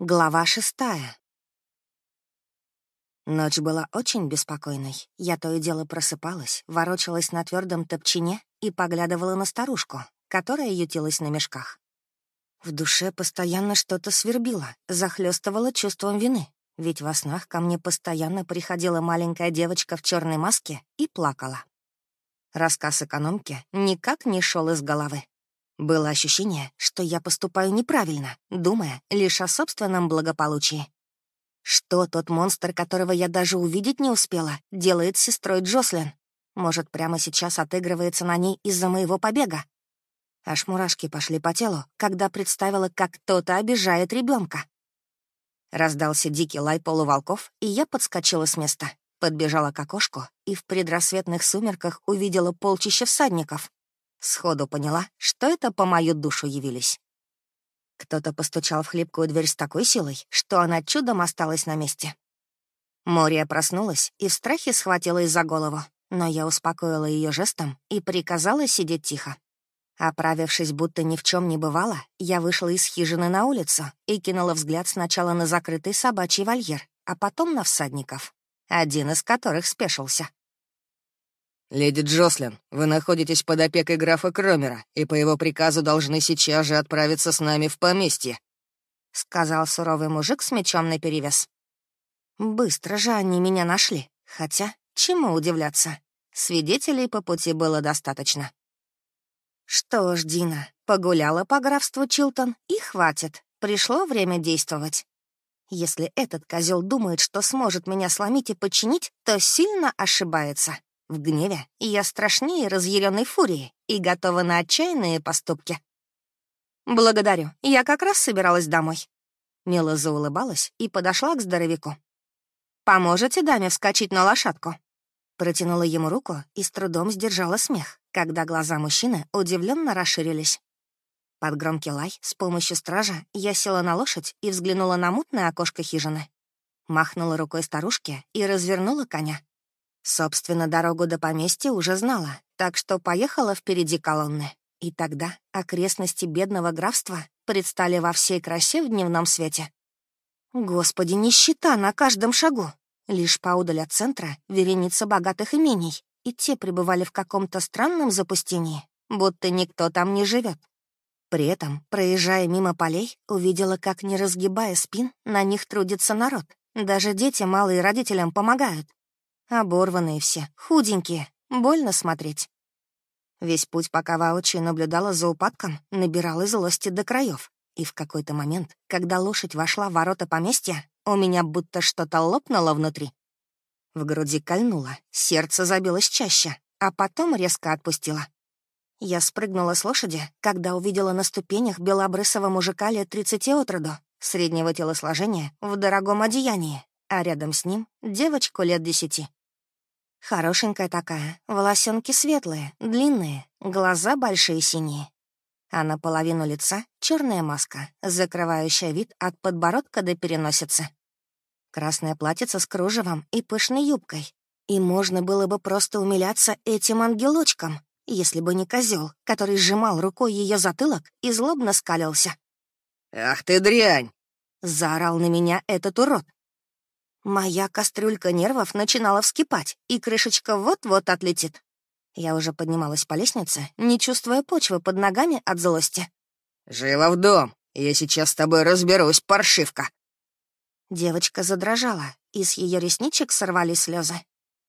Глава шестая. Ночь была очень беспокойной. Я то и дело просыпалась, ворочалась на твердом топчине и поглядывала на старушку, которая ютилась на мешках. В душе постоянно что-то свербило, захлестывало чувством вины, ведь во снах ко мне постоянно приходила маленькая девочка в черной маске и плакала. Рассказ экономки никак не шел из головы. Было ощущение, что я поступаю неправильно, думая лишь о собственном благополучии. Что тот монстр, которого я даже увидеть не успела, делает с сестрой Джослин? Может, прямо сейчас отыгрывается на ней из-за моего побега? Аж мурашки пошли по телу, когда представила, как кто-то обижает ребенка. Раздался дикий лай полуволков, и я подскочила с места. Подбежала к окошку и в предрассветных сумерках увидела полчища всадников. Сходу поняла, что это по мою душу явились. Кто-то постучал в хлипкую дверь с такой силой, что она чудом осталась на месте. Мория проснулась и в страхе схватилась за голову, но я успокоила ее жестом и приказала сидеть тихо. Оправившись, будто ни в чем не бывало, я вышла из хижины на улицу и кинула взгляд сначала на закрытый собачий вольер, а потом на всадников, один из которых спешился. «Леди Джослин, вы находитесь под опекой графа Кромера, и по его приказу должны сейчас же отправиться с нами в поместье», — сказал суровый мужик с мечом наперевес. Быстро же они меня нашли, хотя чему удивляться, свидетелей по пути было достаточно. Что ж, Дина, погуляла по графству Чилтон, и хватит, пришло время действовать. Если этот козел думает, что сможет меня сломить и подчинить, то сильно ошибается. В гневе я страшнее разъяренной фурии и готова на отчаянные поступки. «Благодарю, я как раз собиралась домой». Мила заулыбалась и подошла к здоровяку. «Поможете даме вскочить на лошадку?» Протянула ему руку и с трудом сдержала смех, когда глаза мужчины удивленно расширились. Под громкий лай с помощью стража я села на лошадь и взглянула на мутное окошко хижины. Махнула рукой старушке и развернула коня. Собственно, дорогу до поместья уже знала, так что поехала впереди колонны. И тогда окрестности бедного графства предстали во всей красе в дневном свете. Господи, нищета на каждом шагу. Лишь поудаль от центра вереница богатых имений, и те пребывали в каком-то странном запустении, будто никто там не живет. При этом, проезжая мимо полей, увидела, как, не разгибая спин, на них трудится народ. Даже дети малые родителям помогают. Оборванные все, худенькие, больно смотреть. Весь путь, пока воочию наблюдала за упадком, набирала злости до краев. И в какой-то момент, когда лошадь вошла в ворота поместья, у меня будто что-то лопнуло внутри. В груди кольнуло, сердце забилось чаще, а потом резко отпустило. Я спрыгнула с лошади, когда увидела на ступенях белобрысого мужика лет тридцати от роду, среднего телосложения, в дорогом одеянии, а рядом с ним — девочку лет десяти. Хорошенькая такая, волосенки светлые, длинные, глаза большие синие. А наполовину лица черная маска, закрывающая вид от подбородка до переносицы. Красное платьице с кружевом и пышной юбкой. И можно было бы просто умиляться этим ангелочком, если бы не козел, который сжимал рукой ее затылок и злобно скалился. «Ах ты дрянь!» — заорал на меня этот урод. Моя кастрюлька нервов начинала вскипать, и крышечка вот-вот отлетит. Я уже поднималась по лестнице, не чувствуя почвы под ногами от злости. «Живо в дом! Я сейчас с тобой разберусь, паршивка!» Девочка задрожала, и с ее ресничек сорвались слезы.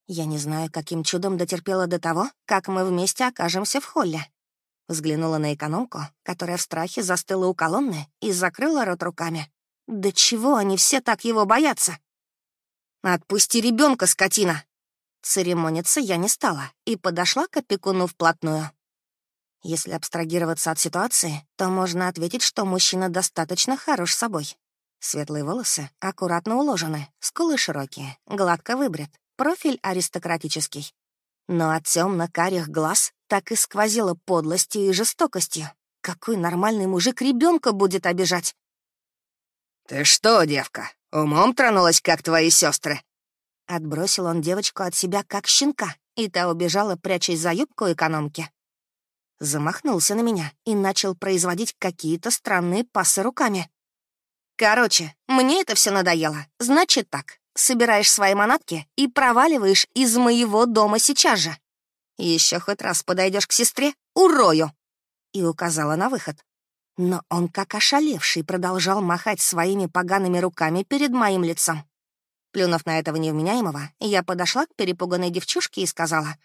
Я не знаю, каким чудом дотерпела до того, как мы вместе окажемся в холле. Взглянула на экономку, которая в страхе застыла у колонны и закрыла рот руками. «Да чего они все так его боятся?» «Отпусти ребенка, скотина!» Церемониться я не стала и подошла к опекуну вплотную. Если абстрагироваться от ситуации, то можно ответить, что мужчина достаточно хорош собой. Светлые волосы аккуратно уложены, скулы широкие, гладко выбрит, профиль аристократический. Но от темно-карих глаз так и сквозило подлостью и жестокостью. Какой нормальный мужик ребенка будет обижать? «Ты что, девка, умом тронулась, как твои сестры? Отбросил он девочку от себя, как щенка, и та убежала, прячась за юбку экономки. Замахнулся на меня и начал производить какие-то странные пасы руками. Короче, мне это все надоело. Значит так, собираешь свои манатки и проваливаешь из моего дома сейчас же. Еще хоть раз подойдешь к сестре — урою!» И указала на выход. Но он, как ошалевший, продолжал махать своими погаными руками перед моим лицом. Плюнув на этого невменяемого, я подошла к перепуганной девчушке и сказала,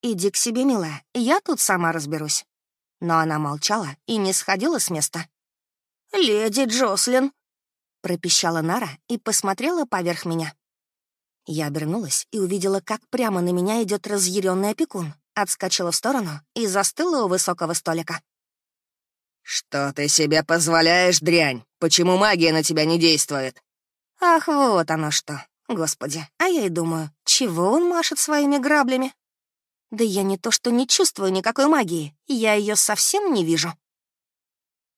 «Иди к себе, милая, я тут сама разберусь». Но она молчала и не сходила с места. «Леди Джослин!» — пропищала Нара и посмотрела поверх меня. Я обернулась и увидела, как прямо на меня идет разъяренный опекун, отскочила в сторону и застыла у высокого столика. «Что ты себе позволяешь, дрянь? Почему магия на тебя не действует?» «Ах, вот оно что. Господи, а я и думаю, чего он машет своими граблями? Да я не то что не чувствую никакой магии, я ее совсем не вижу».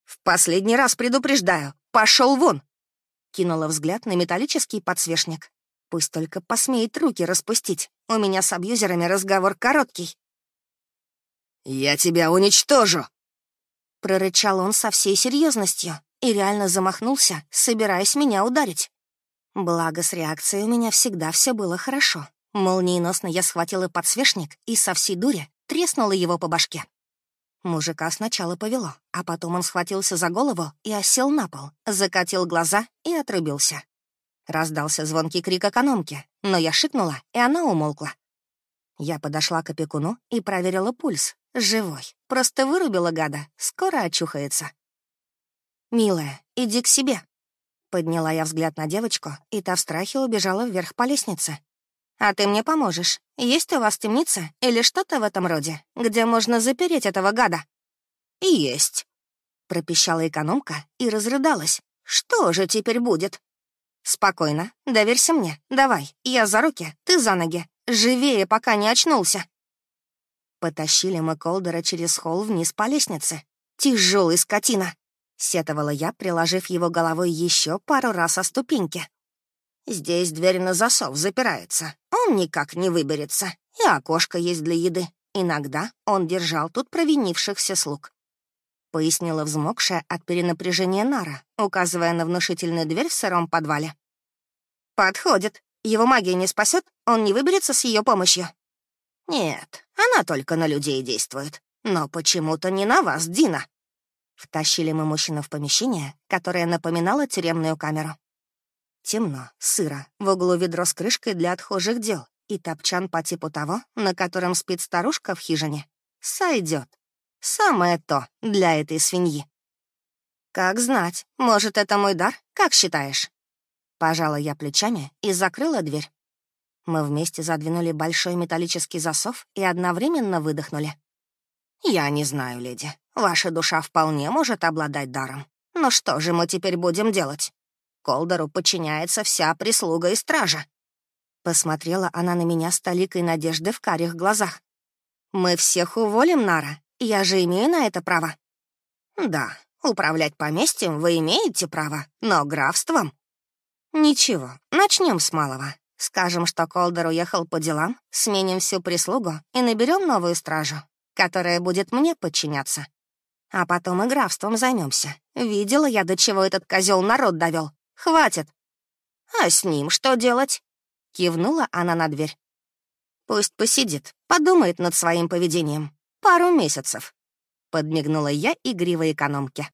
«В последний раз предупреждаю, пошел вон!» Кинула взгляд на металлический подсвечник. Пусть только посмеет руки распустить. У меня с абьюзерами разговор короткий. «Я тебя уничтожу!» Прорычал он со всей серьезностью и реально замахнулся, собираясь меня ударить. Благо, с реакцией у меня всегда все было хорошо. Молниеносно я схватила подсвечник и со всей дури треснула его по башке. Мужика сначала повело, а потом он схватился за голову и осел на пол, закатил глаза и отрубился. Раздался звонкий крик экономки, но я шикнула, и она умолкла. Я подошла к опекуну и проверила пульс. Живой. Просто вырубила гада. Скоро очухается. «Милая, иди к себе». Подняла я взгляд на девочку, и та в страхе убежала вверх по лестнице. «А ты мне поможешь. Есть у вас темница или что-то в этом роде, где можно запереть этого гада?» «Есть», — пропищала экономка и разрыдалась. «Что же теперь будет?» «Спокойно, доверься мне. Давай, я за руки, ты за ноги. Живее, пока не очнулся». Потащили мы Колдера через холл вниз по лестнице. «Тяжелый скотина!» — сетовала я, приложив его головой еще пару раз о ступеньки. «Здесь дверь на засов запирается. Он никак не выберется. И окошко есть для еды. Иногда он держал тут провинившихся слуг пояснила взмокшая от перенапряжения Нара, указывая на внушительную дверь в сыром подвале. «Подходит. Его магия не спасет, он не выберется с ее помощью». «Нет, она только на людей действует. Но почему-то не на вас, Дина». Втащили мы мужчину в помещение, которое напоминало тюремную камеру. Темно, сыро, в углу ведро с крышкой для отхожих дел и топчан по типу того, на котором спит старушка в хижине. Сойдет. Самое то для этой свиньи. Как знать, может, это мой дар, как считаешь? Пожала я плечами и закрыла дверь. Мы вместе задвинули большой металлический засов и одновременно выдохнули. «Я не знаю, леди. Ваша душа вполне может обладать даром. Но что же мы теперь будем делать? Колдору подчиняется вся прислуга и стража». Посмотрела она на меня с толикой надежды в карих глазах. «Мы всех уволим, Нара, я же имею на это право. Да, управлять поместьем вы имеете право, но графством... Ничего, начнем с малого. Скажем, что Колдер уехал по делам, сменим всю прислугу и наберем новую стражу, которая будет мне подчиняться. А потом и графством займемся. Видела я, до чего этот козел народ довел. Хватит. А с ним что делать? Кивнула она на дверь. Пусть посидит, подумает над своим поведением. Пару месяцев. Подмигнула я игривой экономке.